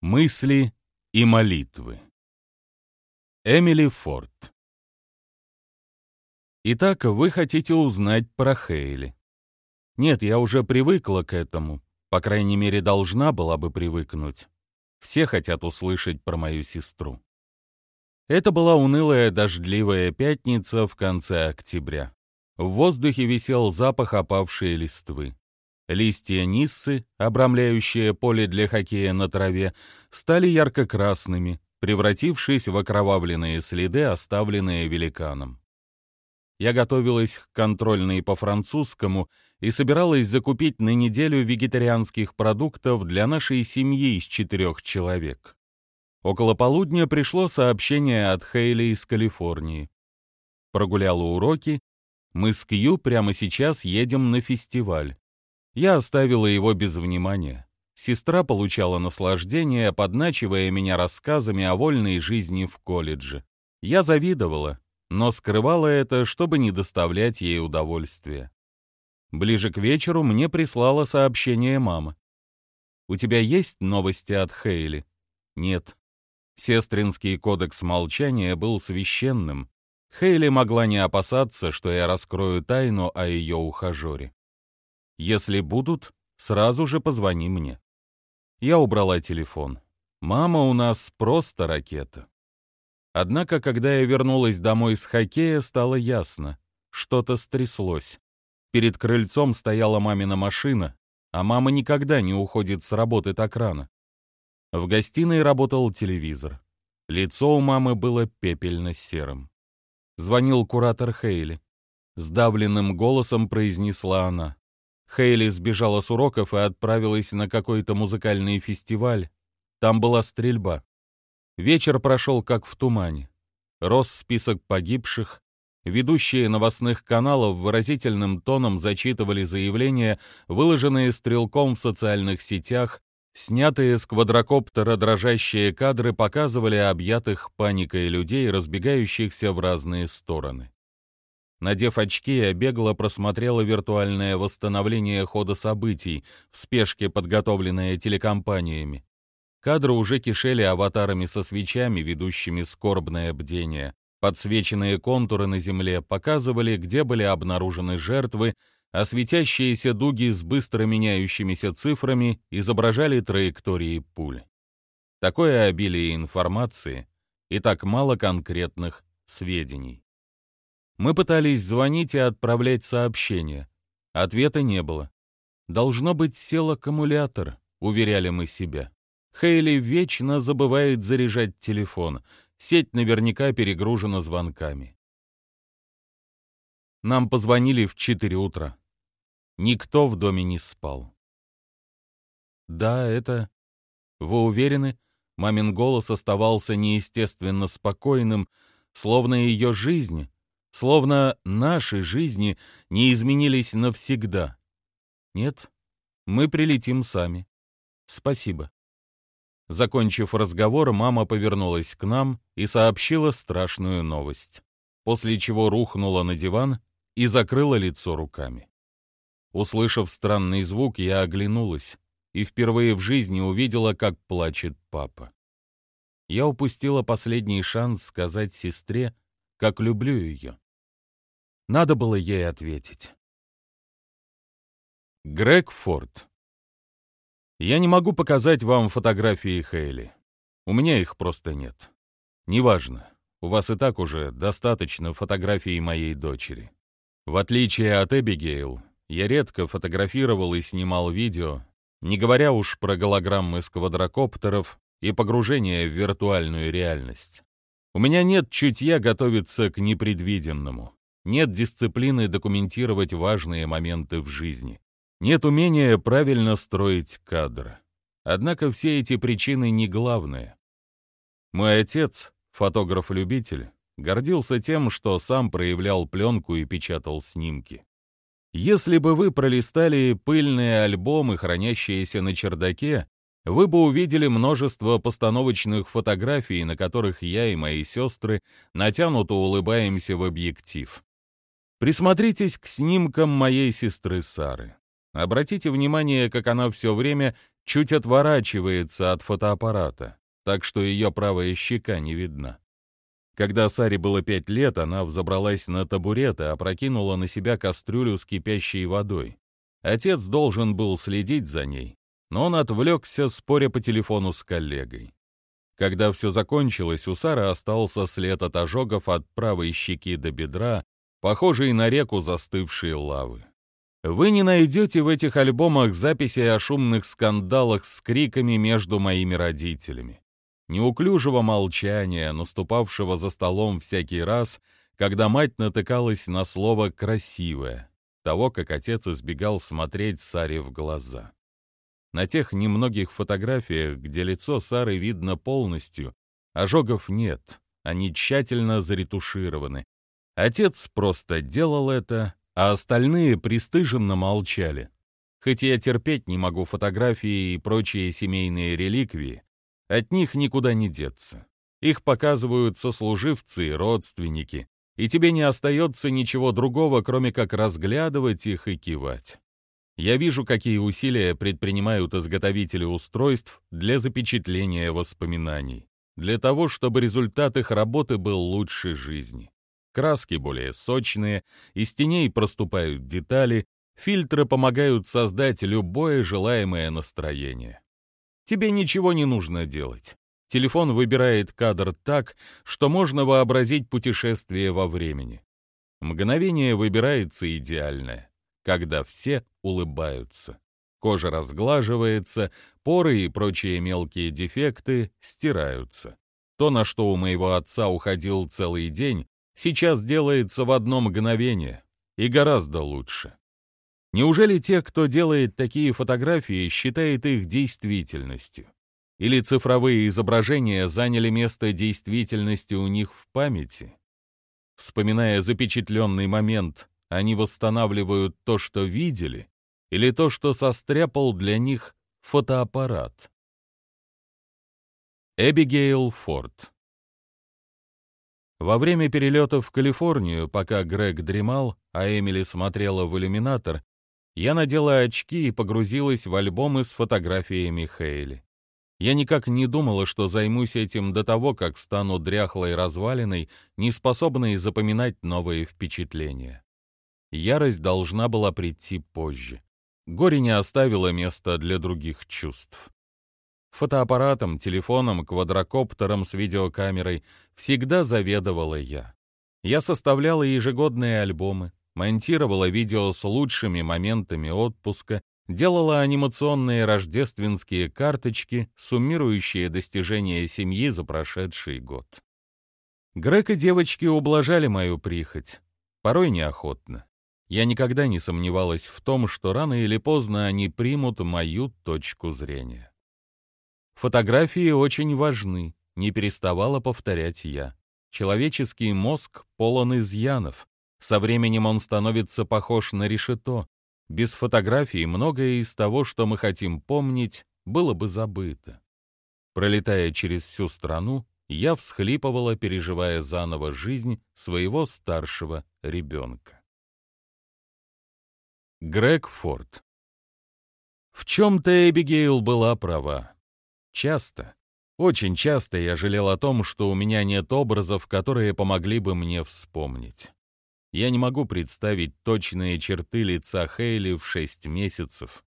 Мысли и молитвы. Эмили Форд. Итак, вы хотите узнать про Хейли. Нет, я уже привыкла к этому. По крайней мере, должна была бы привыкнуть. Все хотят услышать про мою сестру. Это была унылая дождливая пятница в конце октября. В воздухе висел запах опавшей листвы. Листья ниссы, обрамляющие поле для хоккея на траве, стали ярко-красными, превратившись в окровавленные следы, оставленные великаном. Я готовилась к контрольной по французскому и собиралась закупить на неделю вегетарианских продуктов для нашей семьи из четырех человек. Около полудня пришло сообщение от Хейли из Калифорнии. Прогуляла уроки. Мы с Кью прямо сейчас едем на фестиваль. Я оставила его без внимания. Сестра получала наслаждение, подначивая меня рассказами о вольной жизни в колледже. Я завидовала, но скрывала это, чтобы не доставлять ей удовольствия. Ближе к вечеру мне прислала сообщение мама. «У тебя есть новости от Хейли?» «Нет». Сестринский кодекс молчания был священным. Хейли могла не опасаться, что я раскрою тайну о ее ухажере. Если будут, сразу же позвони мне. Я убрала телефон. Мама у нас просто ракета. Однако, когда я вернулась домой с хоккея, стало ясно. Что-то стряслось. Перед крыльцом стояла мамина машина, а мама никогда не уходит с работы так рано. В гостиной работал телевизор. Лицо у мамы было пепельно-серым. Звонил куратор Хейли. Сдавленным голосом произнесла она. Хейли сбежала с уроков и отправилась на какой-то музыкальный фестиваль. Там была стрельба. Вечер прошел как в тумане. Рос список погибших. Ведущие новостных каналов выразительным тоном зачитывали заявления, выложенные стрелком в социальных сетях, снятые с квадрокоптера дрожащие кадры показывали объятых паникой людей, разбегающихся в разные стороны. Надев очки, я бегло просмотрела виртуальное восстановление хода событий, в спешке подготовленное телекомпаниями. Кадры уже кишели аватарами со свечами, ведущими скорбное бдение. Подсвеченные контуры на земле показывали, где были обнаружены жертвы, а светящиеся дуги с быстро меняющимися цифрами изображали траектории пуль. Такое обилие информации и так мало конкретных сведений. Мы пытались звонить и отправлять сообщения. Ответа не было. «Должно быть, сел аккумулятор», — уверяли мы себя. Хейли вечно забывает заряжать телефон. Сеть наверняка перегружена звонками. Нам позвонили в 4 утра. Никто в доме не спал. «Да, это...» «Вы уверены?» Мамин голос оставался неестественно спокойным, словно ее жизнь Словно наши жизни не изменились навсегда. Нет, мы прилетим сами. Спасибо. Закончив разговор, мама повернулась к нам и сообщила страшную новость, после чего рухнула на диван и закрыла лицо руками. Услышав странный звук, я оглянулась и впервые в жизни увидела, как плачет папа. Я упустила последний шанс сказать сестре, как люблю ее. Надо было ей ответить. Грег Форд. Я не могу показать вам фотографии Хейли. У меня их просто нет. Неважно. У вас и так уже достаточно фотографий моей дочери. В отличие от Эбигейл, я редко фотографировал и снимал видео, не говоря уж про голограммы с квадрокоптеров и погружение в виртуальную реальность. У меня нет чутья готовиться к непредвиденному. Нет дисциплины документировать важные моменты в жизни. Нет умения правильно строить кадр. Однако все эти причины не главные. Мой отец, фотограф-любитель, гордился тем, что сам проявлял пленку и печатал снимки. Если бы вы пролистали пыльные альбомы, хранящиеся на чердаке, вы бы увидели множество постановочных фотографий, на которых я и мои сестры натянуто улыбаемся в объектив. Присмотритесь к снимкам моей сестры Сары. Обратите внимание, как она все время чуть отворачивается от фотоаппарата, так что ее правая щека не видна. Когда Саре было пять лет, она взобралась на табурет и опрокинула на себя кастрюлю с кипящей водой. Отец должен был следить за ней, но он отвлекся, споря по телефону с коллегой. Когда все закончилось, у Сары остался след от ожогов от правой щеки до бедра, похожий на реку застывшей лавы. Вы не найдете в этих альбомах записей о шумных скандалах с криками между моими родителями неуклюжего молчания, наступавшего за столом всякий раз, когда мать натыкалась на слово «красивое», того, как отец избегал смотреть Саре в глаза. На тех немногих фотографиях, где лицо Сары видно полностью, ожогов нет, они тщательно заретушированы. Отец просто делал это, а остальные пристыженно молчали. Хоть я терпеть не могу фотографии и прочие семейные реликвии, от них никуда не деться. Их показывают сослуживцы и родственники, и тебе не остается ничего другого, кроме как разглядывать их и кивать. Я вижу, какие усилия предпринимают изготовители устройств для запечатления воспоминаний, для того, чтобы результат их работы был лучше жизни. Краски более сочные, из теней проступают детали, фильтры помогают создать любое желаемое настроение. Тебе ничего не нужно делать. Телефон выбирает кадр так, что можно вообразить путешествие во времени. Мгновение выбирается идеальное, когда все улыбаются. Кожа разглаживается, поры и прочие мелкие дефекты стираются. То, на что у моего отца уходил целый день, сейчас делается в одно мгновение и гораздо лучше. Неужели те, кто делает такие фотографии, считает их действительностью? Или цифровые изображения заняли место действительности у них в памяти? Вспоминая запечатленный момент, они восстанавливают то, что видели, или то, что состряпал для них фотоаппарат? Эбигейл Форд Во время перелета в Калифорнию, пока Грег дремал, а Эмили смотрела в иллюминатор, я надела очки и погрузилась в альбомы с фотографиями Хейли. Я никак не думала, что займусь этим до того, как стану дряхлой развалиной, неспособной запоминать новые впечатления. Ярость должна была прийти позже. Горе не оставило места для других чувств. Фотоаппаратом, телефоном, квадрокоптером с видеокамерой всегда заведовала я. Я составляла ежегодные альбомы, монтировала видео с лучшими моментами отпуска, делала анимационные рождественские карточки, суммирующие достижения семьи за прошедший год. Грек и девочки ублажали мою прихоть, порой неохотно. Я никогда не сомневалась в том, что рано или поздно они примут мою точку зрения. Фотографии очень важны, не переставала повторять я. Человеческий мозг полон изъянов, со временем он становится похож на решето. Без фотографий многое из того, что мы хотим помнить, было бы забыто. Пролетая через всю страну, я всхлипывала, переживая заново жизнь своего старшего ребенка. Грег Форд В чем-то Эбигейл была права. Часто, очень часто я жалел о том, что у меня нет образов, которые помогли бы мне вспомнить. Я не могу представить точные черты лица Хейли в шесть месяцев.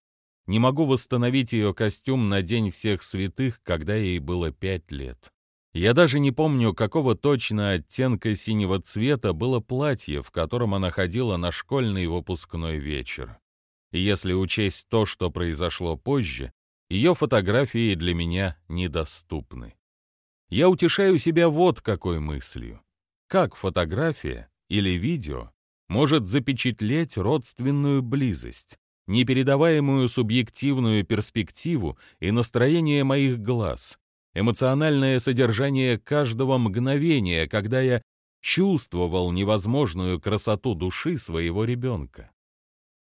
Не могу восстановить ее костюм на День всех святых, когда ей было пять лет. Я даже не помню, какого точно оттенка синего цвета было платье, в котором она ходила на школьный выпускной вечер. И если учесть то, что произошло позже, ее фотографии для меня недоступны. Я утешаю себя вот какой мыслью. Как фотография или видео может запечатлеть родственную близость, непередаваемую субъективную перспективу и настроение моих глаз, эмоциональное содержание каждого мгновения, когда я чувствовал невозможную красоту души своего ребенка.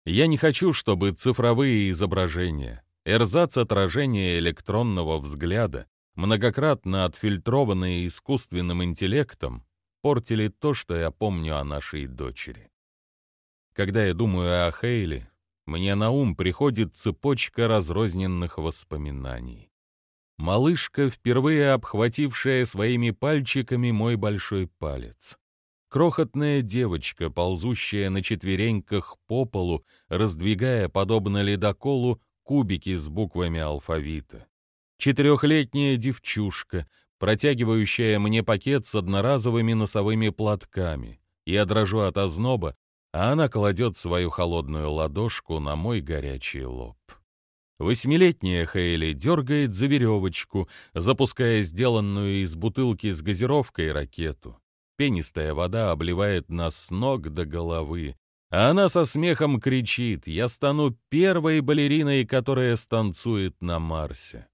Я не хочу, чтобы цифровые изображения, эрзац отражения электронного взгляда, многократно отфильтрованные искусственным интеллектом, портили то, что я помню о нашей дочери. Когда я думаю о Хейли, мне на ум приходит цепочка разрозненных воспоминаний. Малышка, впервые обхватившая своими пальчиками мой большой палец. Крохотная девочка, ползущая на четвереньках по полу, раздвигая, подобно ледоколу, кубики с буквами алфавита. Четырехлетняя девчушка, протягивающая мне пакет с одноразовыми носовыми платками. Я дрожу от озноба, а она кладет свою холодную ладошку на мой горячий лоб. Восьмилетняя Хейли дергает за веревочку, запуская сделанную из бутылки с газировкой ракету. Пенистая вода обливает нас с ног до головы, а она со смехом кричит «Я стану первой балериной, которая станцует на Марсе».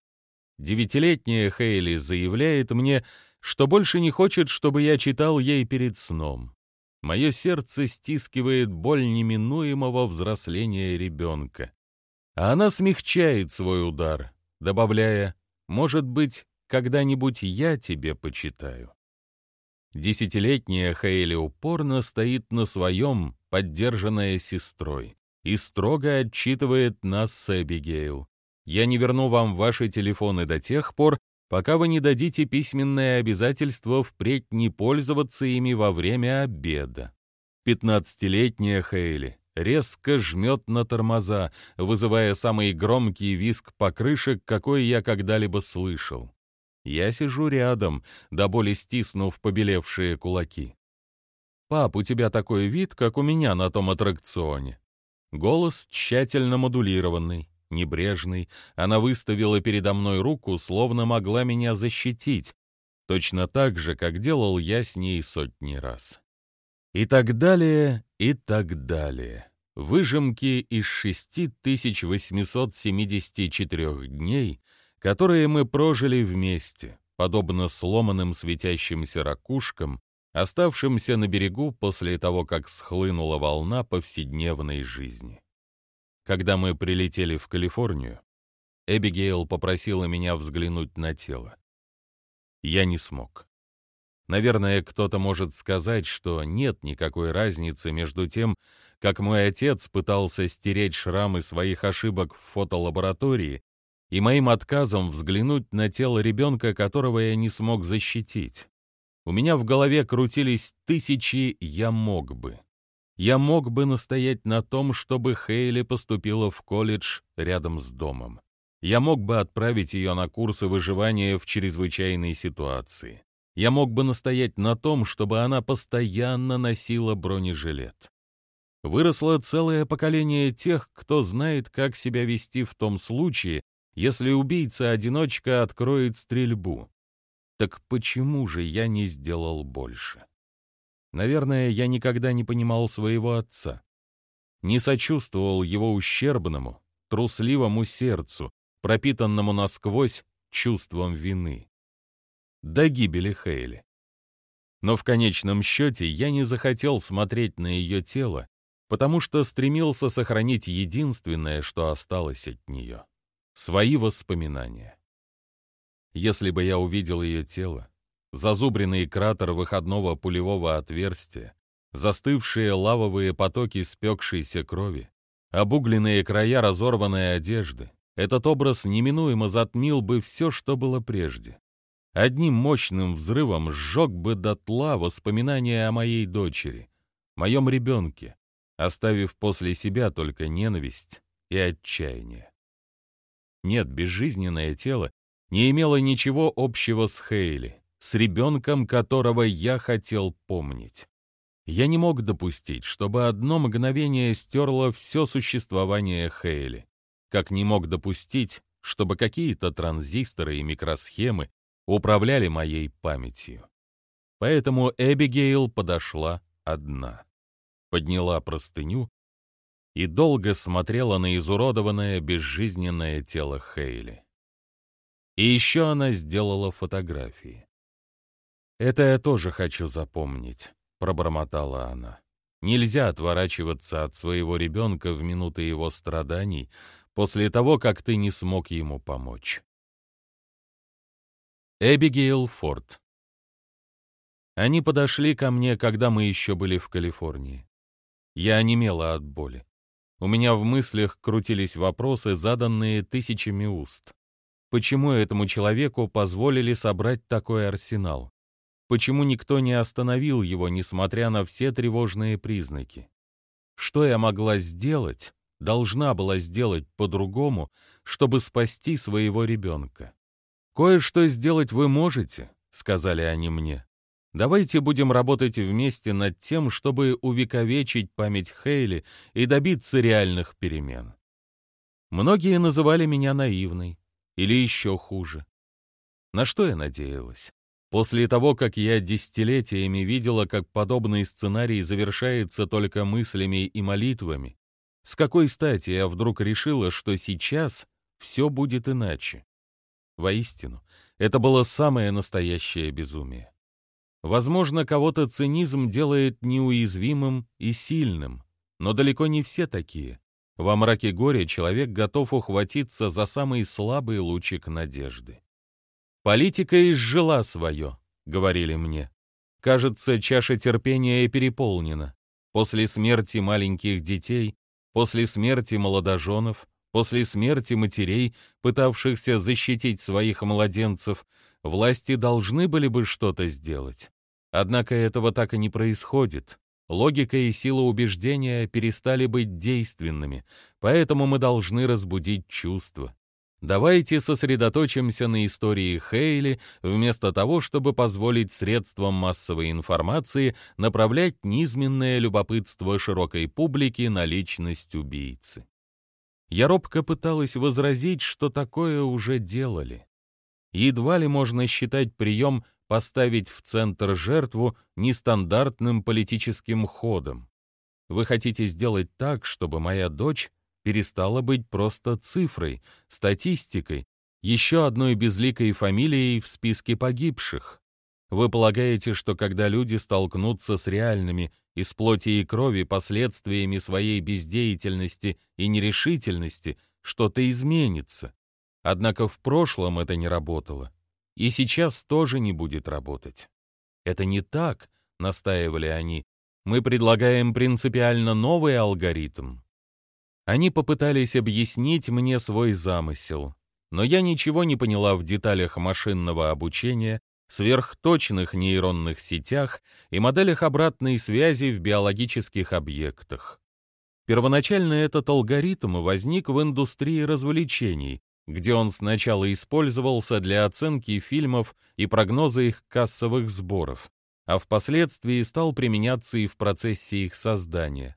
Девятилетняя Хейли заявляет мне, что больше не хочет, чтобы я читал ей перед сном. Мое сердце стискивает боль неминуемого взросления ребенка. А она смягчает свой удар, добавляя «Может быть, когда-нибудь я тебе почитаю». Десятилетняя Хейли упорно стоит на своем, поддержанная сестрой, и строго отчитывает нас с Эбигейл. «Я не верну вам ваши телефоны до тех пор, пока вы не дадите письменное обязательство впредь не пользоваться ими во время обеда». Пятнадцатилетняя Хейли резко жмет на тормоза, вызывая самый громкий визг покрышек, какой я когда-либо слышал. Я сижу рядом, до боли стиснув побелевшие кулаки. «Пап, у тебя такой вид, как у меня на том аттракционе». Голос тщательно модулированный, небрежный. Она выставила передо мной руку, словно могла меня защитить, точно так же, как делал я с ней сотни раз. И так далее, и так далее. Выжимки из 6874 дней, которые мы прожили вместе, подобно сломанным светящимся ракушкам, оставшимся на берегу после того, как схлынула волна повседневной жизни. Когда мы прилетели в Калифорнию, Эбигейл попросила меня взглянуть на тело. Я не смог. Наверное, кто-то может сказать, что нет никакой разницы между тем, как мой отец пытался стереть шрамы своих ошибок в фотолаборатории, и моим отказом взглянуть на тело ребенка, которого я не смог защитить. У меня в голове крутились тысячи «я мог бы». Я мог бы настоять на том, чтобы Хейли поступила в колледж рядом с домом. Я мог бы отправить ее на курсы выживания в чрезвычайной ситуации. Я мог бы настоять на том, чтобы она постоянно носила бронежилет. Выросло целое поколение тех, кто знает, как себя вести в том случае, если убийца-одиночка откроет стрельбу. Так почему же я не сделал больше? Наверное, я никогда не понимал своего отца. Не сочувствовал его ущербному, трусливому сердцу, пропитанному насквозь чувством вины. До гибели Хейли. Но в конечном счете я не захотел смотреть на ее тело, потому что стремился сохранить единственное, что осталось от нее свои воспоминания. Если бы я увидел ее тело, зазубренный кратер выходного пулевого отверстия, застывшие лавовые потоки спекшейся крови, обугленные края разорванной одежды, этот образ неминуемо затмил бы все, что было прежде. Одним мощным взрывом сжег бы дотла воспоминания о моей дочери, моем ребенке, оставив после себя только ненависть и отчаяние. Нет, безжизненное тело не имело ничего общего с Хейли, с ребенком, которого я хотел помнить. Я не мог допустить, чтобы одно мгновение стерло все существование Хейли, как не мог допустить, чтобы какие-то транзисторы и микросхемы управляли моей памятью. Поэтому Эбигейл подошла одна, подняла простыню и долго смотрела на изуродованное безжизненное тело Хейли. И еще она сделала фотографии. «Это я тоже хочу запомнить», — пробормотала она. «Нельзя отворачиваться от своего ребенка в минуты его страданий после того, как ты не смог ему помочь». Эбигейл Форд Они подошли ко мне, когда мы еще были в Калифорнии. Я онемела от боли. У меня в мыслях крутились вопросы, заданные тысячами уст. Почему этому человеку позволили собрать такой арсенал? Почему никто не остановил его, несмотря на все тревожные признаки? Что я могла сделать, должна была сделать по-другому, чтобы спасти своего ребенка? «Кое-что сделать вы можете», — сказали они мне. Давайте будем работать вместе над тем, чтобы увековечить память Хейли и добиться реальных перемен. Многие называли меня наивной, или еще хуже. На что я надеялась? После того, как я десятилетиями видела, как подобный сценарий завершается только мыслями и молитвами, с какой стати я вдруг решила, что сейчас все будет иначе? Воистину, это было самое настоящее безумие. Возможно, кого-то цинизм делает неуязвимым и сильным, но далеко не все такие. Во мраке горя человек готов ухватиться за самый слабый лучик надежды. «Политика изжила свое», — говорили мне. «Кажется, чаша терпения переполнена. После смерти маленьких детей, после смерти молодоженов, после смерти матерей, пытавшихся защитить своих младенцев, власти должны были бы что-то сделать. Однако этого так и не происходит. Логика и сила убеждения перестали быть действенными, поэтому мы должны разбудить чувства. Давайте сосредоточимся на истории Хейли, вместо того, чтобы позволить средствам массовой информации направлять низменное любопытство широкой публики на личность убийцы. Я робко пыталась возразить, что такое уже делали. Едва ли можно считать прием поставить в центр жертву нестандартным политическим ходом. Вы хотите сделать так, чтобы моя дочь перестала быть просто цифрой, статистикой, еще одной безликой фамилией в списке погибших. Вы полагаете, что когда люди столкнутся с реальными из плоти и крови последствиями своей бездеятельности и нерешительности, что-то изменится. Однако в прошлом это не работало и сейчас тоже не будет работать. Это не так, настаивали они. Мы предлагаем принципиально новый алгоритм. Они попытались объяснить мне свой замысел, но я ничего не поняла в деталях машинного обучения, сверхточных нейронных сетях и моделях обратной связи в биологических объектах. Первоначально этот алгоритм возник в индустрии развлечений, где он сначала использовался для оценки фильмов и прогноза их кассовых сборов, а впоследствии стал применяться и в процессе их создания.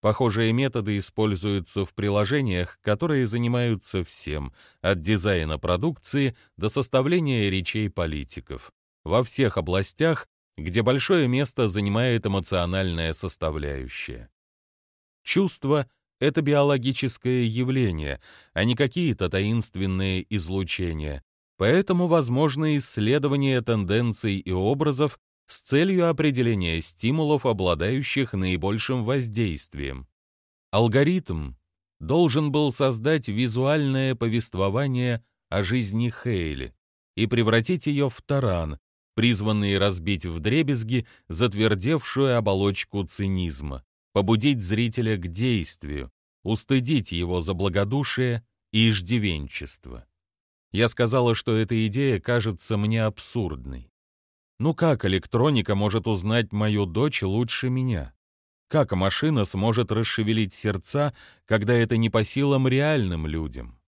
Похожие методы используются в приложениях, которые занимаются всем, от дизайна продукции до составления речей политиков, во всех областях, где большое место занимает эмоциональная составляющая. Чувство — это биологическое явление, а не какие-то таинственные излучения. Поэтому возможно исследование тенденций и образов с целью определения стимулов, обладающих наибольшим воздействием. Алгоритм должен был создать визуальное повествование о жизни Хейли и превратить ее в таран, призванный разбить вдребезги затвердевшую оболочку цинизма побудить зрителя к действию, устыдить его за благодушие и иждивенчество. Я сказала, что эта идея кажется мне абсурдной. Ну как электроника может узнать мою дочь лучше меня? Как машина сможет расшевелить сердца, когда это не по силам реальным людям?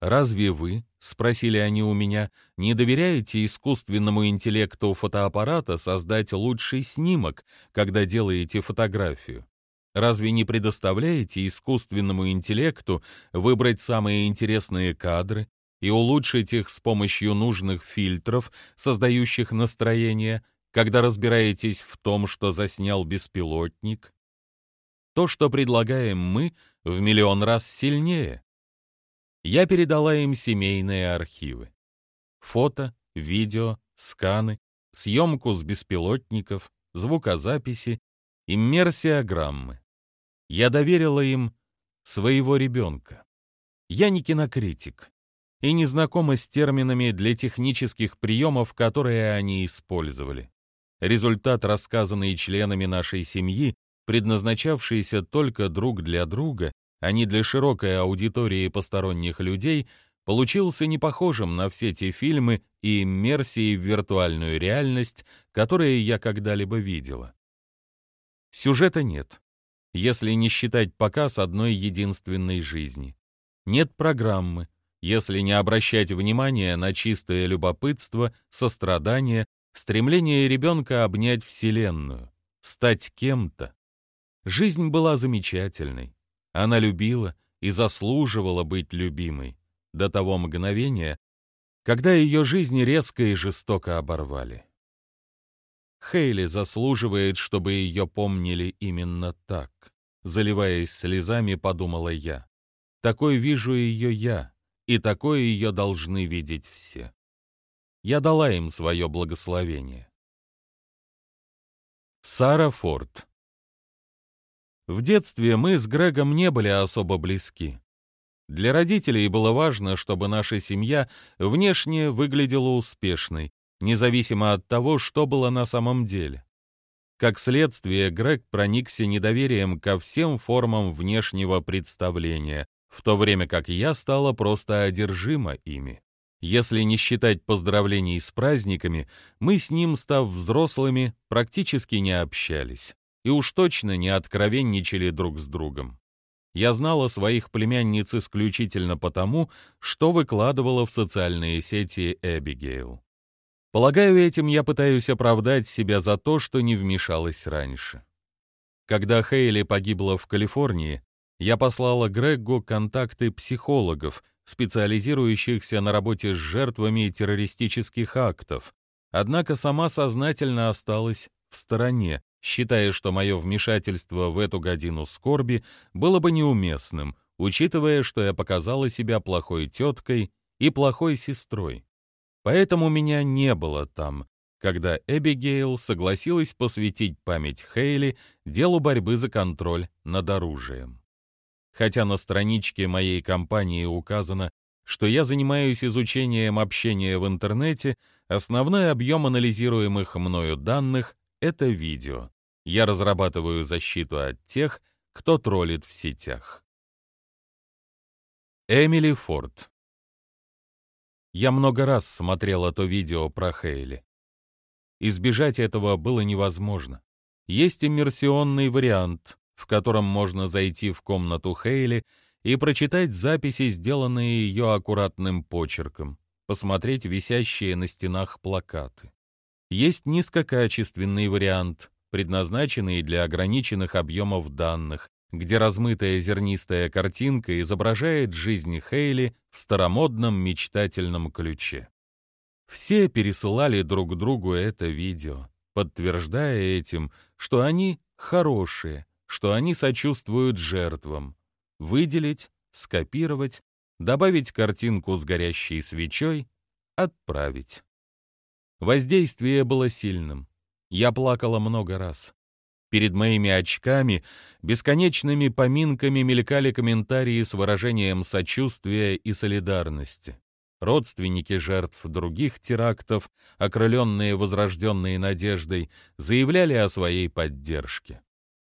«Разве вы, — спросили они у меня, — не доверяете искусственному интеллекту фотоаппарата создать лучший снимок, когда делаете фотографию? Разве не предоставляете искусственному интеллекту выбрать самые интересные кадры и улучшить их с помощью нужных фильтров, создающих настроение, когда разбираетесь в том, что заснял беспилотник? То, что предлагаем мы, в миллион раз сильнее я передала им семейные архивы. Фото, видео, сканы, съемку с беспилотников, звукозаписи, иммерсиограммы. Я доверила им своего ребенка. Я не кинокритик и не знакома с терминами для технических приемов, которые они использовали. Результат, рассказанный членами нашей семьи, предназначавшийся только друг для друга, а не для широкой аудитории посторонних людей, получился не похожим на все те фильмы и иммерсии в виртуальную реальность, которые я когда-либо видела. Сюжета нет, если не считать показ одной единственной жизни. Нет программы, если не обращать внимания на чистое любопытство, сострадание, стремление ребенка обнять Вселенную, стать кем-то. Жизнь была замечательной. Она любила и заслуживала быть любимой до того мгновения, когда ее жизнь резко и жестоко оборвали. Хейли заслуживает, чтобы ее помнили именно так. Заливаясь слезами, подумала я. Такой вижу ее я, и такое ее должны видеть все. Я дала им свое благословение. Сара Форд В детстве мы с Грегом не были особо близки. Для родителей было важно, чтобы наша семья внешне выглядела успешной, независимо от того, что было на самом деле. Как следствие, Грег проникся недоверием ко всем формам внешнего представления, в то время как я стала просто одержима ими. Если не считать поздравлений с праздниками, мы с ним, став взрослыми, практически не общались и уж точно не откровенничали друг с другом. Я знала своих племянниц исключительно потому, что выкладывала в социальные сети Эбигейл. Полагаю, этим я пытаюсь оправдать себя за то, что не вмешалась раньше. Когда Хейли погибла в Калифорнии, я послала Грегу контакты психологов, специализирующихся на работе с жертвами террористических актов, однако сама сознательно осталась в стороне, считая, что мое вмешательство в эту годину скорби было бы неуместным, учитывая, что я показала себя плохой теткой и плохой сестрой. Поэтому меня не было там, когда Эбигейл согласилась посвятить память Хейли делу борьбы за контроль над оружием. Хотя на страничке моей компании указано, что я занимаюсь изучением общения в интернете, основной объем анализируемых мною данных — это видео. Я разрабатываю защиту от тех, кто троллит в сетях. Эмили Форд я много раз смотрела то видео про Хейли. Избежать этого было невозможно. Есть иммерсионный вариант, в котором можно зайти в комнату Хейли и прочитать записи, сделанные ее аккуратным почерком, посмотреть висящие на стенах плакаты. Есть низкокачественный вариант, предназначенный для ограниченных объемов данных, где размытая зернистая картинка изображает жизнь Хейли в старомодном мечтательном ключе. Все пересылали друг другу это видео, подтверждая этим, что они хорошие, что они сочувствуют жертвам. Выделить, скопировать, добавить картинку с горящей свечой, отправить. Воздействие было сильным. Я плакала много раз. Перед моими очками бесконечными поминками мелькали комментарии с выражением сочувствия и солидарности. Родственники жертв других терактов, окрыленные возрожденной надеждой, заявляли о своей поддержке.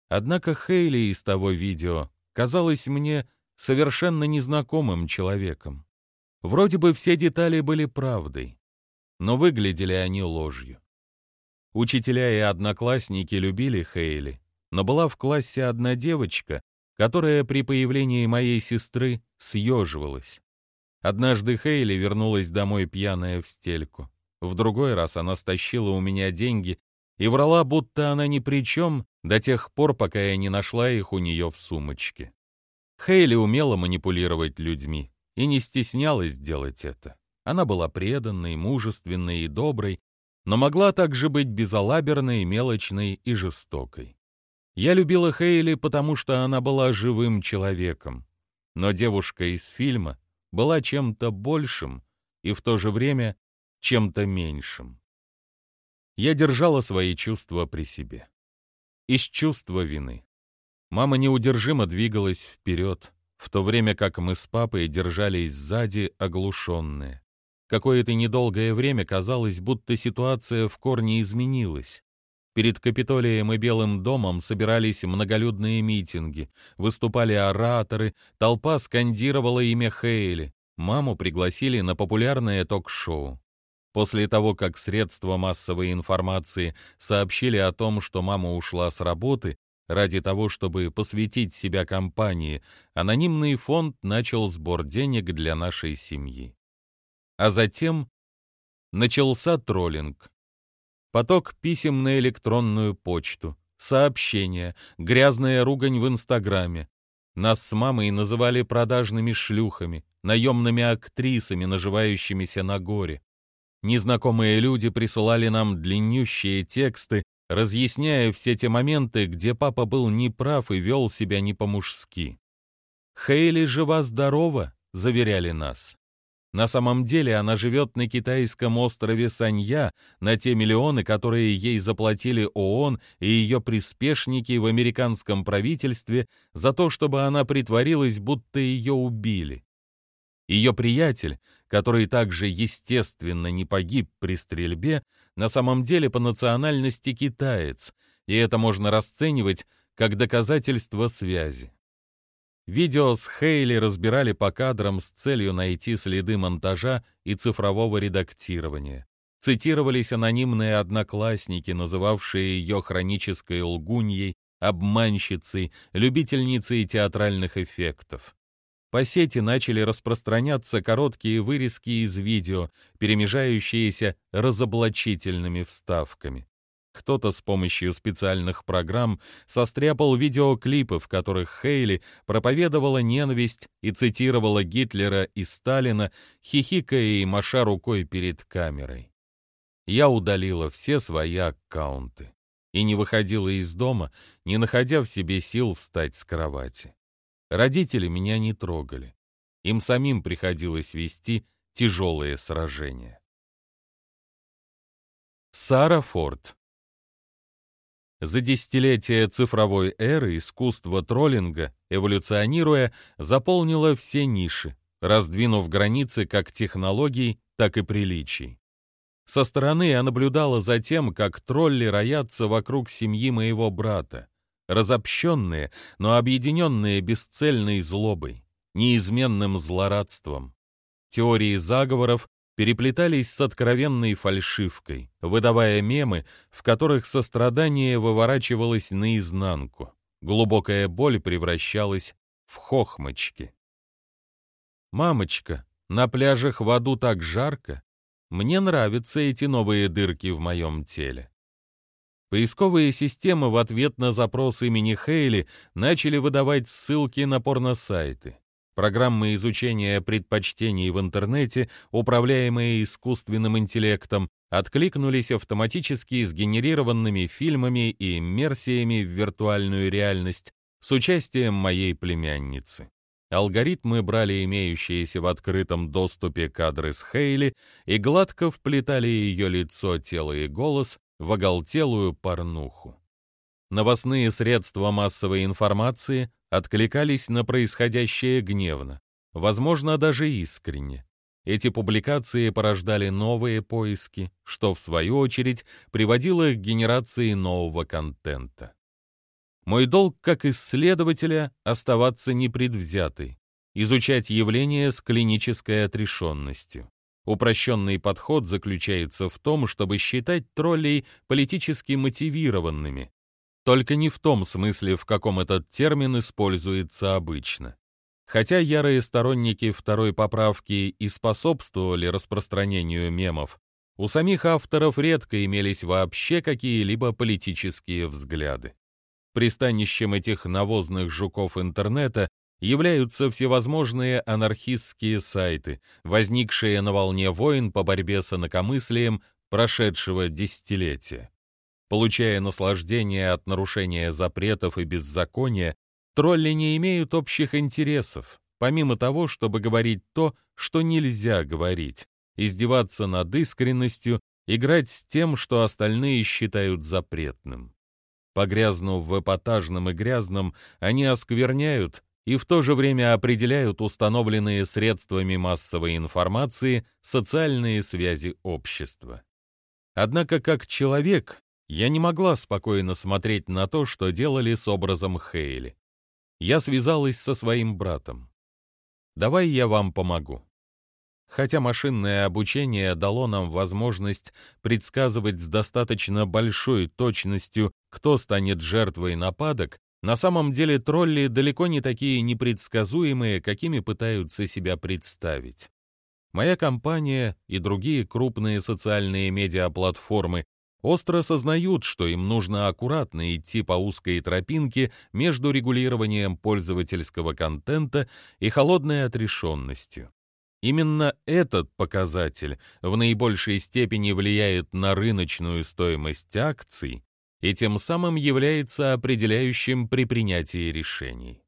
Однако Хейли из того видео казалась мне совершенно незнакомым человеком. Вроде бы все детали были правдой, но выглядели они ложью. Учителя и одноклассники любили Хейли, но была в классе одна девочка, которая при появлении моей сестры съеживалась. Однажды Хейли вернулась домой пьяная в стельку. В другой раз она стащила у меня деньги и врала, будто она ни при чем, до тех пор, пока я не нашла их у нее в сумочке. Хейли умела манипулировать людьми и не стеснялась делать это. Она была преданной, мужественной и доброй, но могла также быть безалаберной, мелочной и жестокой. Я любила Хейли, потому что она была живым человеком, но девушка из фильма была чем-то большим и в то же время чем-то меньшим. Я держала свои чувства при себе. Из чувства вины. Мама неудержимо двигалась вперед, в то время как мы с папой держались сзади, оглушенные. Какое-то недолгое время казалось, будто ситуация в корне изменилась. Перед Капитолием и Белым домом собирались многолюдные митинги, выступали ораторы, толпа скандировала имя Хейли. Маму пригласили на популярное ток-шоу. После того, как средства массовой информации сообщили о том, что мама ушла с работы, ради того, чтобы посвятить себя компании, анонимный фонд начал сбор денег для нашей семьи. А затем начался троллинг. Поток писем на электронную почту, сообщения, грязная ругань в Инстаграме. Нас с мамой называли продажными шлюхами, наемными актрисами, наживающимися на горе. Незнакомые люди присылали нам длиннющие тексты, разъясняя все те моменты, где папа был неправ и вел себя не по-мужски. «Хейли жива-здорова», — заверяли нас. На самом деле она живет на китайском острове Санья на те миллионы, которые ей заплатили ООН и ее приспешники в американском правительстве за то, чтобы она притворилась, будто ее убили. Ее приятель, который также естественно не погиб при стрельбе, на самом деле по национальности китаец, и это можно расценивать как доказательство связи. Видео с Хейли разбирали по кадрам с целью найти следы монтажа и цифрового редактирования. Цитировались анонимные одноклассники, называвшие ее хронической лгуньей, обманщицей, любительницей театральных эффектов. По сети начали распространяться короткие вырезки из видео, перемежающиеся разоблачительными вставками. Кто-то с помощью специальных программ состряпал видеоклипы, в которых Хейли проповедовала ненависть и цитировала Гитлера и Сталина, хихикая и маша рукой перед камерой. Я удалила все свои аккаунты и не выходила из дома, не находя в себе сил встать с кровати. Родители меня не трогали. Им самим приходилось вести тяжелые сражения. Сара Форд за десятилетия цифровой эры искусство троллинга, эволюционируя, заполнило все ниши, раздвинув границы как технологий, так и приличий. Со стороны я наблюдала за тем, как тролли роятся вокруг семьи моего брата, разобщенные, но объединенные бесцельной злобой, неизменным злорадством. Теории заговоров переплетались с откровенной фальшивкой, выдавая мемы, в которых сострадание выворачивалось наизнанку, глубокая боль превращалась в хохмочки. «Мамочка, на пляжах в аду так жарко. Мне нравятся эти новые дырки в моем теле». Поисковые системы в ответ на запрос имени Хейли начали выдавать ссылки на порносайты. Программы изучения предпочтений в интернете, управляемые искусственным интеллектом, откликнулись автоматически сгенерированными фильмами и иммерсиями в виртуальную реальность с участием моей племянницы. Алгоритмы брали имеющиеся в открытом доступе кадры с Хейли и гладко вплетали ее лицо, тело и голос в оголтелую порнуху. Новостные средства массовой информации откликались на происходящее гневно, возможно, даже искренне. Эти публикации порождали новые поиски, что, в свою очередь, приводило к генерации нового контента. Мой долг как исследователя — оставаться непредвзятой, изучать явления с клинической отрешенностью. Упрощенный подход заключается в том, чтобы считать троллей политически мотивированными, только не в том смысле, в каком этот термин используется обычно. Хотя ярые сторонники второй поправки и способствовали распространению мемов, у самих авторов редко имелись вообще какие-либо политические взгляды. Пристанищем этих навозных жуков интернета являются всевозможные анархистские сайты, возникшие на волне войн по борьбе с инакомыслием прошедшего десятилетия. Получая наслаждение от нарушения запретов и беззакония, тролли не имеют общих интересов, помимо того, чтобы говорить то, что нельзя говорить, издеваться над искренностью, играть с тем, что остальные считают запретным. Погрязнув в эпатажном и грязном, они оскверняют и в то же время определяют установленные средствами массовой информации социальные связи общества. Однако как человек Я не могла спокойно смотреть на то, что делали с образом Хейли. Я связалась со своим братом. «Давай я вам помогу». Хотя машинное обучение дало нам возможность предсказывать с достаточно большой точностью, кто станет жертвой нападок, на самом деле тролли далеко не такие непредсказуемые, какими пытаются себя представить. Моя компания и другие крупные социальные медиаплатформы остро сознают, что им нужно аккуратно идти по узкой тропинке между регулированием пользовательского контента и холодной отрешенностью. Именно этот показатель в наибольшей степени влияет на рыночную стоимость акций и тем самым является определяющим при принятии решений.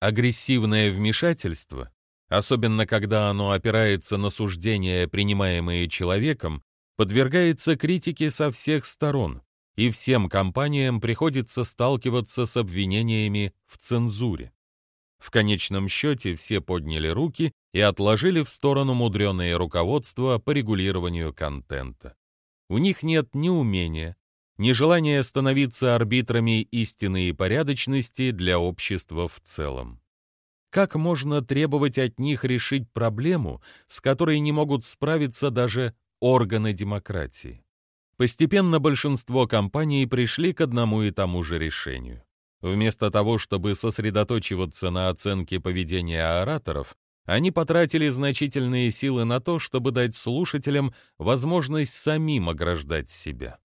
Агрессивное вмешательство, особенно когда оно опирается на суждения, принимаемые человеком, подвергается критике со всех сторон, и всем компаниям приходится сталкиваться с обвинениями в цензуре. В конечном счете все подняли руки и отложили в сторону мудреное руководство по регулированию контента. У них нет ни умения, ни желания становиться арбитрами истины и порядочности для общества в целом. Как можно требовать от них решить проблему, с которой не могут справиться даже органы демократии? Постепенно большинство компаний пришли к одному и тому же решению. Вместо того, чтобы сосредоточиваться на оценке поведения ораторов, они потратили значительные силы на то, чтобы дать слушателям возможность самим ограждать себя.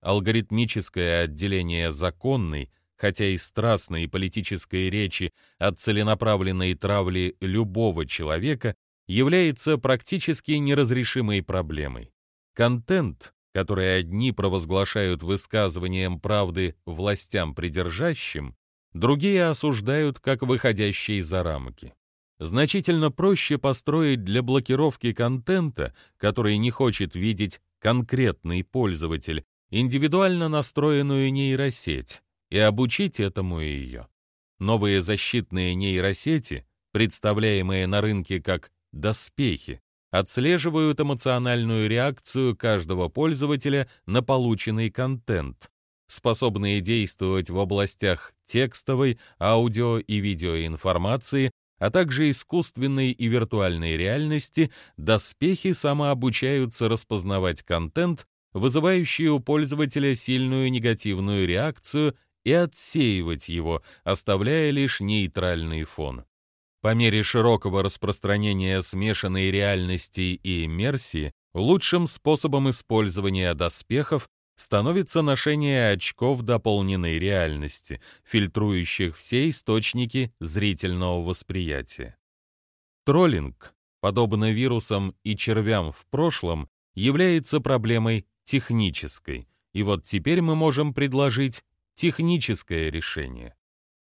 Алгоритмическое отделение законной, хотя и страстной политической речи от целенаправленной травли любого человека является практически неразрешимой проблемой. Контент, которые одни провозглашают высказыванием правды властям придержащим, другие осуждают как выходящие за рамки. Значительно проще построить для блокировки контента, который не хочет видеть конкретный пользователь, индивидуально настроенную нейросеть и обучить этому ее. Новые защитные нейросети, представляемые на рынке как доспехи, отслеживают эмоциональную реакцию каждого пользователя на полученный контент, способные действовать в областях текстовой, аудио и видеоинформации, а также искусственной и виртуальной реальности, доспехи самообучаются распознавать контент, вызывающий у пользователя сильную негативную реакцию, и отсеивать его, оставляя лишь нейтральный фон. По мере широкого распространения смешанной реальности и иммерсии, лучшим способом использования доспехов становится ношение очков дополненной реальности, фильтрующих все источники зрительного восприятия. Троллинг, подобно вирусам и червям в прошлом, является проблемой технической, и вот теперь мы можем предложить техническое решение.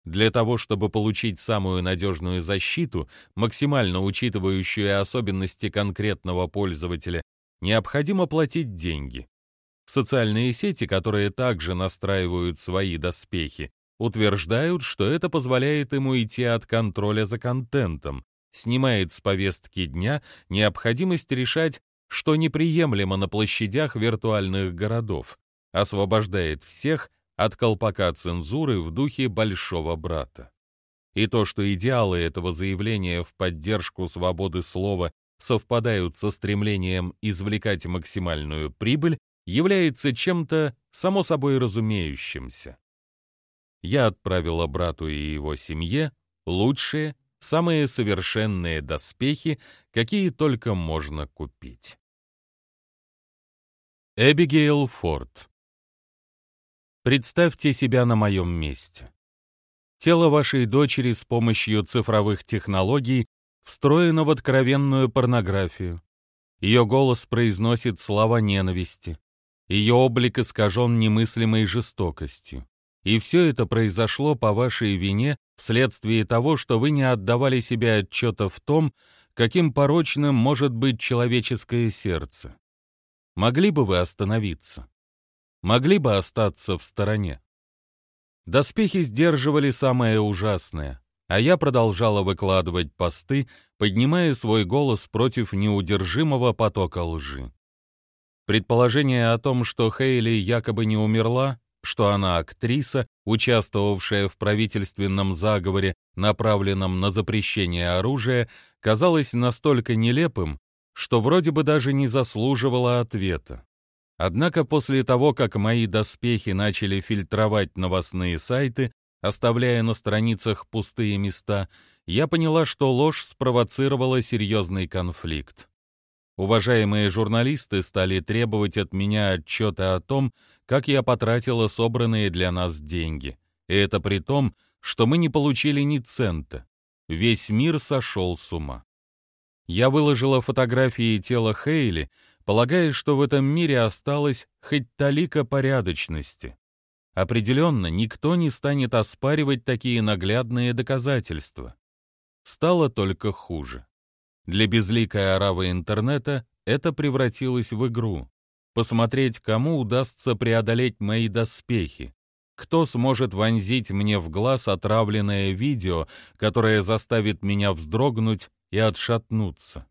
Для того, чтобы получить самую надежную защиту, максимально учитывающую особенности конкретного пользователя, необходимо платить деньги. Социальные сети, которые также настраивают свои доспехи, утверждают, что это позволяет ему идти от контроля за контентом, снимает с повестки дня необходимость решать, что неприемлемо на площадях виртуальных городов, освобождает всех от колпака цензуры в духе большого брата. И то, что идеалы этого заявления в поддержку свободы слова совпадают со стремлением извлекать максимальную прибыль, является чем-то само собой разумеющимся. Я отправила брату и его семье лучшие, самые совершенные доспехи, какие только можно купить. Эбигейл Форд Представьте себя на моем месте. Тело вашей дочери с помощью цифровых технологий встроено в откровенную порнографию. Ее голос произносит слова ненависти. Ее облик искажен немыслимой жестокостью. И все это произошло по вашей вине вследствие того, что вы не отдавали себе отчета в том, каким порочным может быть человеческое сердце. Могли бы вы остановиться? Могли бы остаться в стороне. Доспехи сдерживали самое ужасное, а я продолжала выкладывать посты, поднимая свой голос против неудержимого потока лжи. Предположение о том, что Хейли якобы не умерла, что она актриса, участвовавшая в правительственном заговоре, направленном на запрещение оружия, казалось настолько нелепым, что вроде бы даже не заслуживало ответа. Однако после того, как мои доспехи начали фильтровать новостные сайты, оставляя на страницах пустые места, я поняла, что ложь спровоцировала серьезный конфликт. Уважаемые журналисты стали требовать от меня отчета о том, как я потратила собранные для нас деньги. И это при том, что мы не получили ни цента. Весь мир сошел с ума. Я выложила фотографии тела Хейли, полагая, что в этом мире осталось хоть талика порядочности. Определенно, никто не станет оспаривать такие наглядные доказательства. Стало только хуже. Для безликой оравы интернета это превратилось в игру. Посмотреть, кому удастся преодолеть мои доспехи. Кто сможет вонзить мне в глаз отравленное видео, которое заставит меня вздрогнуть и отшатнуться.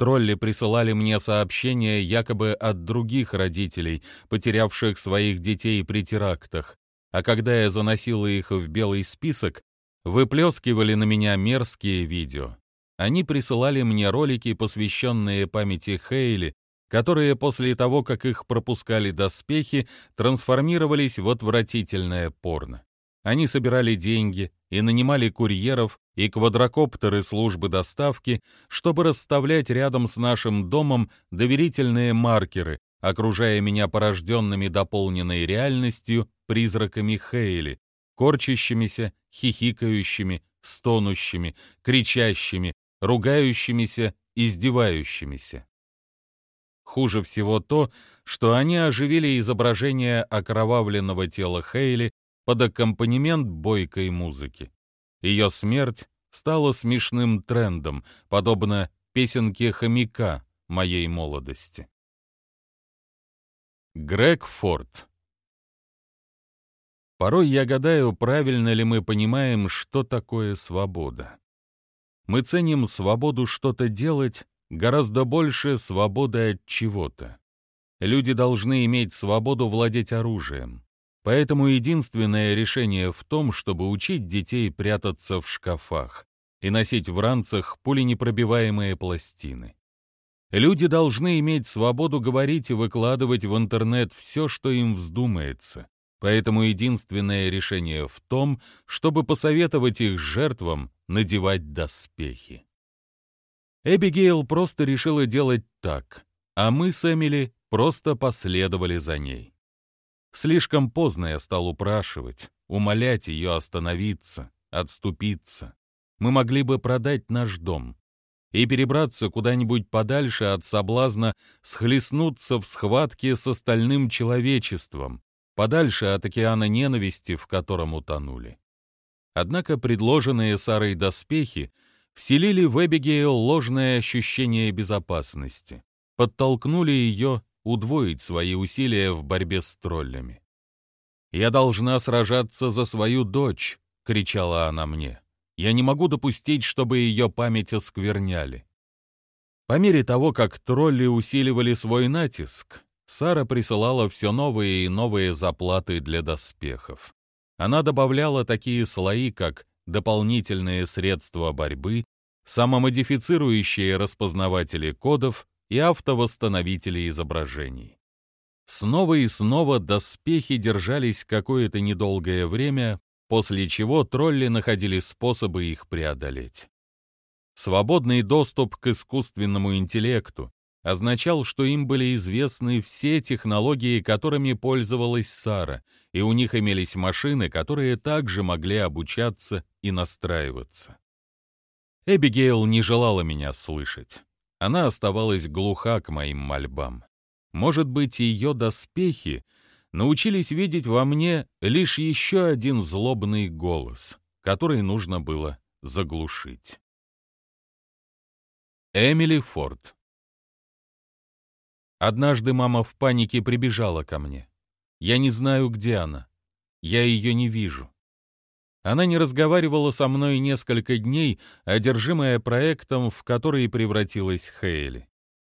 Тролли присылали мне сообщения якобы от других родителей, потерявших своих детей при терактах, а когда я заносила их в белый список, выплескивали на меня мерзкие видео. Они присылали мне ролики, посвященные памяти Хейли, которые после того, как их пропускали доспехи, трансформировались в отвратительное порно. Они собирали деньги и нанимали курьеров и квадрокоптеры службы доставки, чтобы расставлять рядом с нашим домом доверительные маркеры, окружая меня порожденными дополненной реальностью призраками Хейли, корчащимися, хихикающими, стонущими, кричащими, ругающимися, издевающимися. Хуже всего то, что они оживили изображение окровавленного тела Хейли под аккомпанемент бойкой музыки. Ее смерть стала смешным трендом, подобно песенке хомяка моей молодости. Грег Форд Порой я гадаю, правильно ли мы понимаем, что такое свобода. Мы ценим свободу что-то делать гораздо больше свободы от чего-то. Люди должны иметь свободу владеть оружием. Поэтому единственное решение в том, чтобы учить детей прятаться в шкафах и носить в ранцах пуленепробиваемые пластины. Люди должны иметь свободу говорить и выкладывать в интернет все, что им вздумается. Поэтому единственное решение в том, чтобы посоветовать их жертвам надевать доспехи. Эбигейл просто решила делать так, а мы с Эмили просто последовали за ней. Слишком поздно я стал упрашивать, умолять ее остановиться, отступиться. Мы могли бы продать наш дом и перебраться куда-нибудь подальше от соблазна схлестнуться в схватке с остальным человечеством, подальше от океана ненависти, в котором утонули. Однако предложенные Сарой доспехи вселили в Эбигейл ложное ощущение безопасности, подтолкнули ее удвоить свои усилия в борьбе с троллями. «Я должна сражаться за свою дочь», — кричала она мне. «Я не могу допустить, чтобы ее память оскверняли». По мере того, как тролли усиливали свой натиск, Сара присылала все новые и новые заплаты для доспехов. Она добавляла такие слои, как дополнительные средства борьбы, самомодифицирующие распознаватели кодов и автовосстановители изображений. Снова и снова доспехи держались какое-то недолгое время, после чего тролли находили способы их преодолеть. Свободный доступ к искусственному интеллекту, означал, что им были известны все технологии, которыми пользовалась Сара, и у них имелись машины, которые также могли обучаться и настраиваться. Эбигейл не желала меня слышать. Она оставалась глуха к моим мольбам. Может быть, ее доспехи научились видеть во мне лишь еще один злобный голос, который нужно было заглушить. Эмили Форд Однажды мама в панике прибежала ко мне. Я не знаю, где она. Я ее не вижу. Она не разговаривала со мной несколько дней, одержимая проектом, в который превратилась Хейли.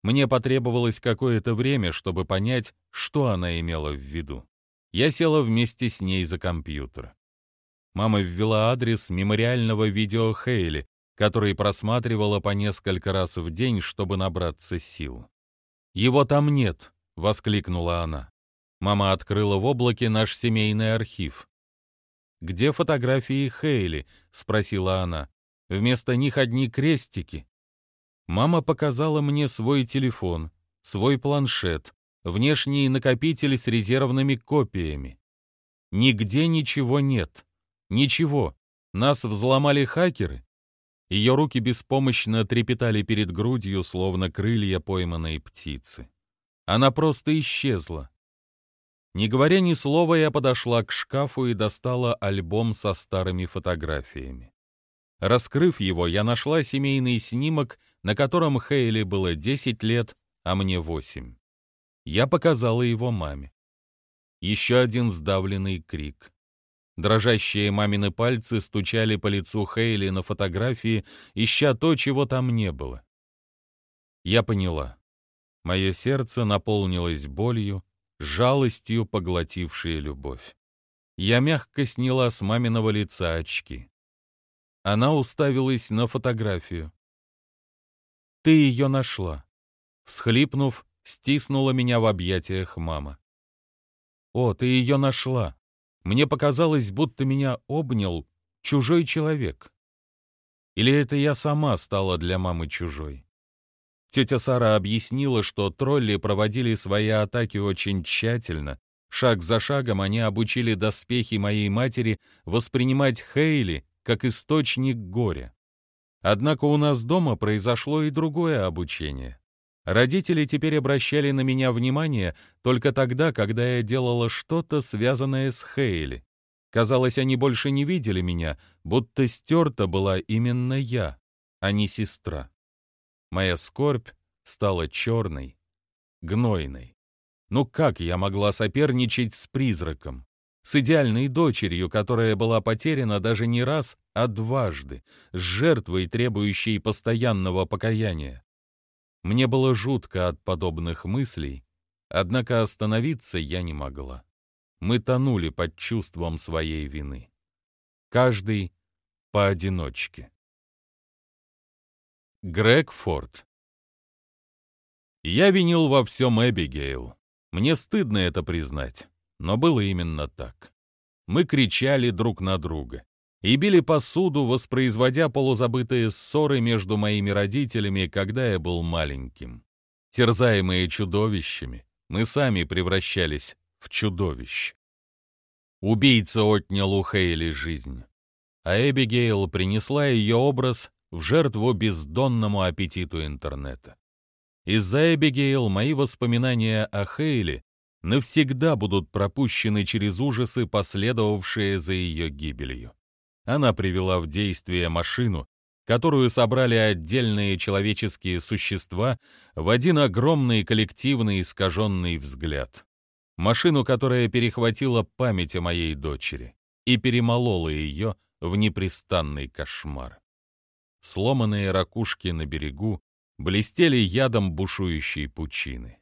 Мне потребовалось какое-то время, чтобы понять, что она имела в виду. Я села вместе с ней за компьютер. Мама ввела адрес мемориального видео Хейли, который просматривала по несколько раз в день, чтобы набраться сил. «Его там нет», — воскликнула она. Мама открыла в облаке наш семейный архив. «Где фотографии Хейли?» — спросила она. «Вместо них одни крестики». Мама показала мне свой телефон, свой планшет, внешний накопитель с резервными копиями. Нигде ничего нет. Ничего. Нас взломали хакеры. Ее руки беспомощно трепетали перед грудью, словно крылья пойманной птицы. Она просто исчезла. Не говоря ни слова, я подошла к шкафу и достала альбом со старыми фотографиями. Раскрыв его, я нашла семейный снимок, на котором Хейли было 10 лет, а мне 8. Я показала его маме. Еще один сдавленный крик. Дрожащие мамины пальцы стучали по лицу Хейли на фотографии, ища то, чего там не было. Я поняла. Мое сердце наполнилось болью, жалостью поглотившей любовь. Я мягко сняла с маминого лица очки. Она уставилась на фотографию. «Ты ее нашла». Всхлипнув, стиснула меня в объятиях мама. «О, ты ее нашла. Мне показалось, будто меня обнял чужой человек. Или это я сама стала для мамы чужой?» Тетя Сара объяснила, что тролли проводили свои атаки очень тщательно. Шаг за шагом они обучили доспехи моей матери воспринимать Хейли как источник горя. Однако у нас дома произошло и другое обучение. Родители теперь обращали на меня внимание только тогда, когда я делала что-то, связанное с Хейли. Казалось, они больше не видели меня, будто стерта была именно я, а не сестра. Моя скорбь стала черной, гнойной. Ну как я могла соперничать с призраком? С идеальной дочерью, которая была потеряна даже не раз, а дважды, с жертвой, требующей постоянного покаяния. Мне было жутко от подобных мыслей, однако остановиться я не могла. Мы тонули под чувством своей вины. Каждый поодиночке. Грег Форд. Я винил во всем Эбигейл. Мне стыдно это признать, но было именно так. Мы кричали друг на друга и били посуду, воспроизводя полузабытые ссоры между моими родителями, когда я был маленьким. Терзаемые чудовищами, мы сами превращались в чудовищ. Убийца отнял у Хейли жизнь, а Эбигейл принесла ее образ в жертву бездонному аппетиту интернета. Из-за Эбигейл мои воспоминания о Хейли навсегда будут пропущены через ужасы, последовавшие за ее гибелью. Она привела в действие машину, которую собрали отдельные человеческие существа в один огромный коллективный искаженный взгляд. Машину, которая перехватила память о моей дочери и перемолола ее в непрестанный кошмар сломанные ракушки на берегу блестели ядом бушующей пучины.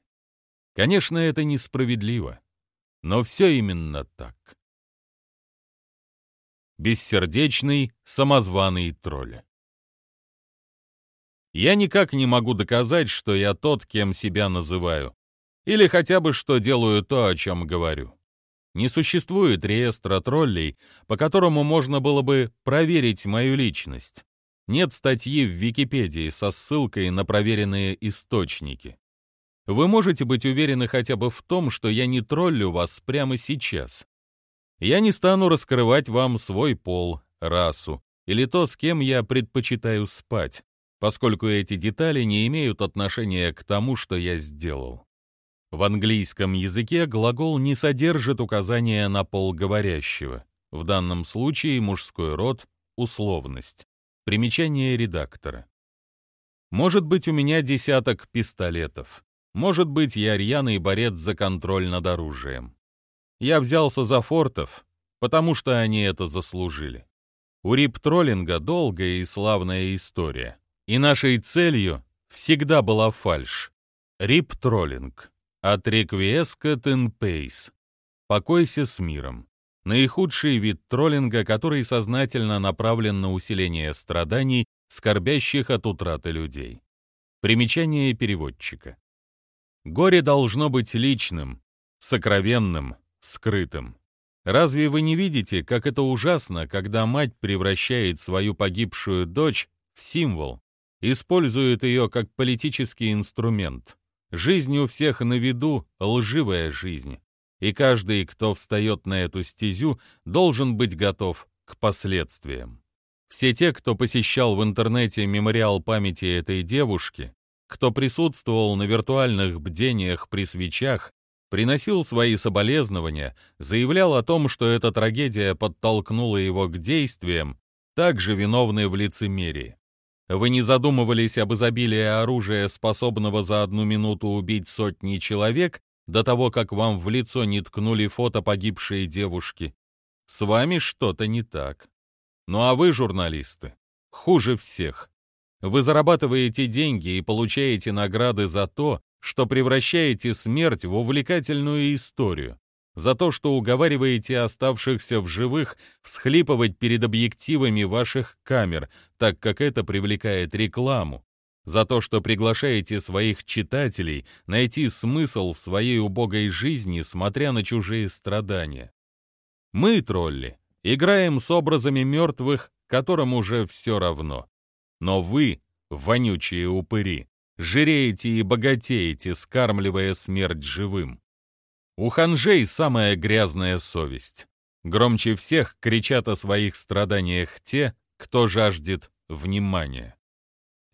Конечно, это несправедливо, но все именно так. Бессердечный, самозваный тролль. Я никак не могу доказать, что я тот, кем себя называю, или хотя бы, что делаю то, о чем говорю. Не существует реестра троллей, по которому можно было бы проверить мою личность. Нет статьи в Википедии со ссылкой на проверенные источники. Вы можете быть уверены хотя бы в том, что я не троллю вас прямо сейчас. Я не стану раскрывать вам свой пол, расу или то, с кем я предпочитаю спать, поскольку эти детали не имеют отношения к тому, что я сделал. В английском языке глагол не содержит указания на пол говорящего. В данном случае мужской род — условность. Примечание редактора. Может быть, у меня десяток пистолетов. Может быть, я рьяный борец за контроль над оружием. Я взялся за фортов, потому что они это заслужили. У рип-троллинга долгая и славная история. И нашей целью всегда была фальшь. Рип-троллинг. От реквиескат ин пейс. Покойся с миром. Наихудший вид троллинга, который сознательно направлен на усиление страданий, скорбящих от утраты людей. Примечание переводчика. Горе должно быть личным, сокровенным, скрытым. Разве вы не видите, как это ужасно, когда мать превращает свою погибшую дочь в символ, использует ее как политический инструмент? Жизнь у всех на виду — лживая жизнь, и каждый, кто встает на эту стезю, должен быть готов к последствиям. Все те, кто посещал в интернете мемориал памяти этой девушки, кто присутствовал на виртуальных бдениях при свечах, приносил свои соболезнования, заявлял о том, что эта трагедия подтолкнула его к действиям, также виновны в лицемерии. Вы не задумывались об изобилии оружия, способного за одну минуту убить сотни человек, до того, как вам в лицо не ткнули фото погибшей девушки. С вами что-то не так. Ну а вы, журналисты, хуже всех. Вы зарабатываете деньги и получаете награды за то, что превращаете смерть в увлекательную историю, за то, что уговариваете оставшихся в живых всхлипывать перед объективами ваших камер, так как это привлекает рекламу, за то, что приглашаете своих читателей найти смысл в своей убогой жизни, смотря на чужие страдания. Мы, тролли, играем с образами мертвых, которым уже все равно. Но вы, вонючие упыри, жиреете и богатеете, скармливая смерть живым. У ханжей самая грязная совесть. Громче всех кричат о своих страданиях те, кто жаждет внимания.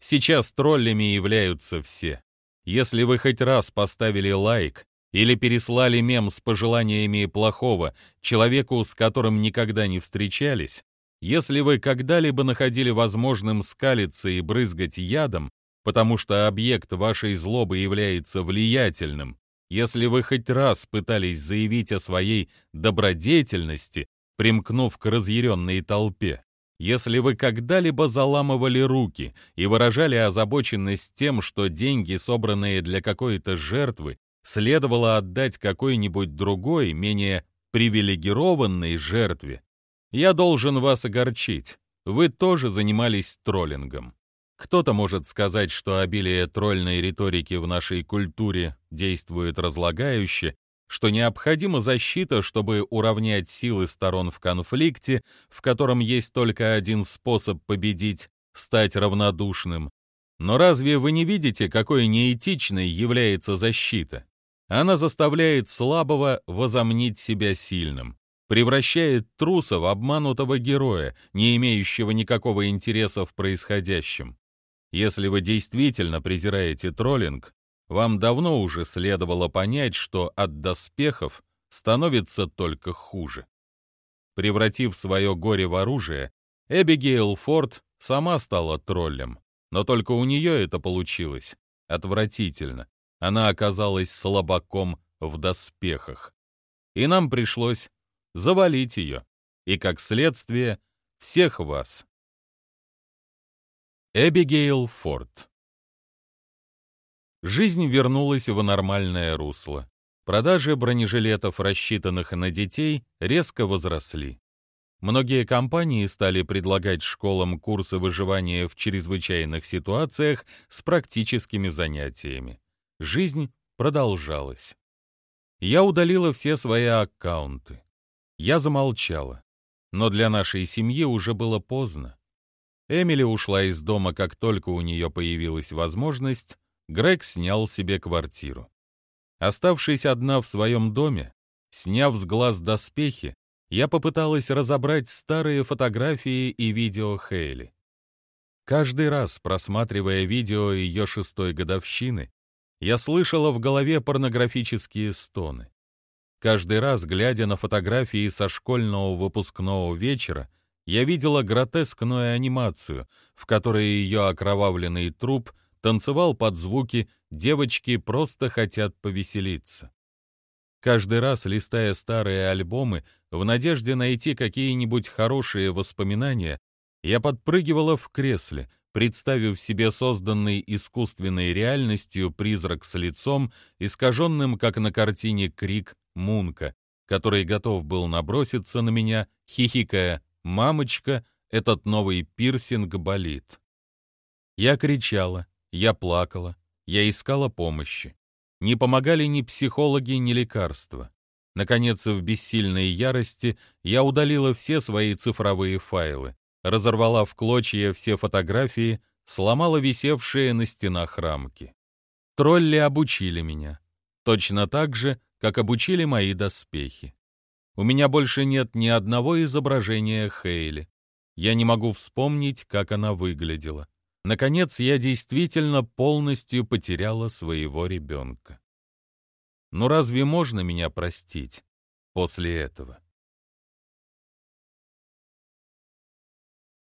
Сейчас троллями являются все. Если вы хоть раз поставили лайк или переслали мем с пожеланиями плохого человеку, с которым никогда не встречались, если вы когда-либо находили возможным скалиться и брызгать ядом, потому что объект вашей злобы является влиятельным, если вы хоть раз пытались заявить о своей добродетельности, примкнув к разъяренной толпе, если вы когда-либо заламывали руки и выражали озабоченность тем, что деньги, собранные для какой-то жертвы, следовало отдать какой-нибудь другой, менее привилегированной жертве, я должен вас огорчить. Вы тоже занимались троллингом. Кто-то может сказать, что обилие тролльной риторики в нашей культуре действует разлагающе, что необходима защита, чтобы уравнять силы сторон в конфликте, в котором есть только один способ победить — стать равнодушным. Но разве вы не видите, какой неэтичной является защита? Она заставляет слабого возомнить себя сильным, превращает труса в обманутого героя, не имеющего никакого интереса в происходящем. Если вы действительно презираете троллинг, вам давно уже следовало понять, что от доспехов становится только хуже. Превратив свое горе в оружие, Эбигейл Форд сама стала троллем, но только у нее это получилось отвратительно. Она оказалась слабаком в доспехах. И нам пришлось завалить ее, и, как следствие, всех вас. Эбигейл Форд Жизнь вернулась в нормальное русло. Продажи бронежилетов, рассчитанных на детей, резко возросли. Многие компании стали предлагать школам курсы выживания в чрезвычайных ситуациях с практическими занятиями. Жизнь продолжалась. Я удалила все свои аккаунты. Я замолчала. Но для нашей семьи уже было поздно. Эмили ушла из дома, как только у нее появилась возможность, Грег снял себе квартиру. Оставшись одна в своем доме, сняв с глаз доспехи, я попыталась разобрать старые фотографии и видео Хейли. Каждый раз, просматривая видео ее шестой годовщины, я слышала в голове порнографические стоны. Каждый раз, глядя на фотографии со школьного выпускного вечера, я видела гротескную анимацию, в которой ее окровавленный труп танцевал под звуки «Девочки просто хотят повеселиться». Каждый раз, листая старые альбомы, в надежде найти какие-нибудь хорошие воспоминания, я подпрыгивала в кресле, представив себе созданный искусственной реальностью призрак с лицом, искаженным, как на картине Крик Мунка, который готов был наброситься на меня, хихикая «Мамочка, этот новый пирсинг болит». Я кричала, я плакала, я искала помощи. Не помогали ни психологи, ни лекарства. Наконец, в бессильной ярости я удалила все свои цифровые файлы, разорвала в клочья все фотографии, сломала висевшие на стенах рамки. Тролли обучили меня. Точно так же, как обучили мои доспехи. У меня больше нет ни одного изображения Хейли. Я не могу вспомнить, как она выглядела. Наконец, я действительно полностью потеряла своего ребенка. Но разве можно меня простить после этого?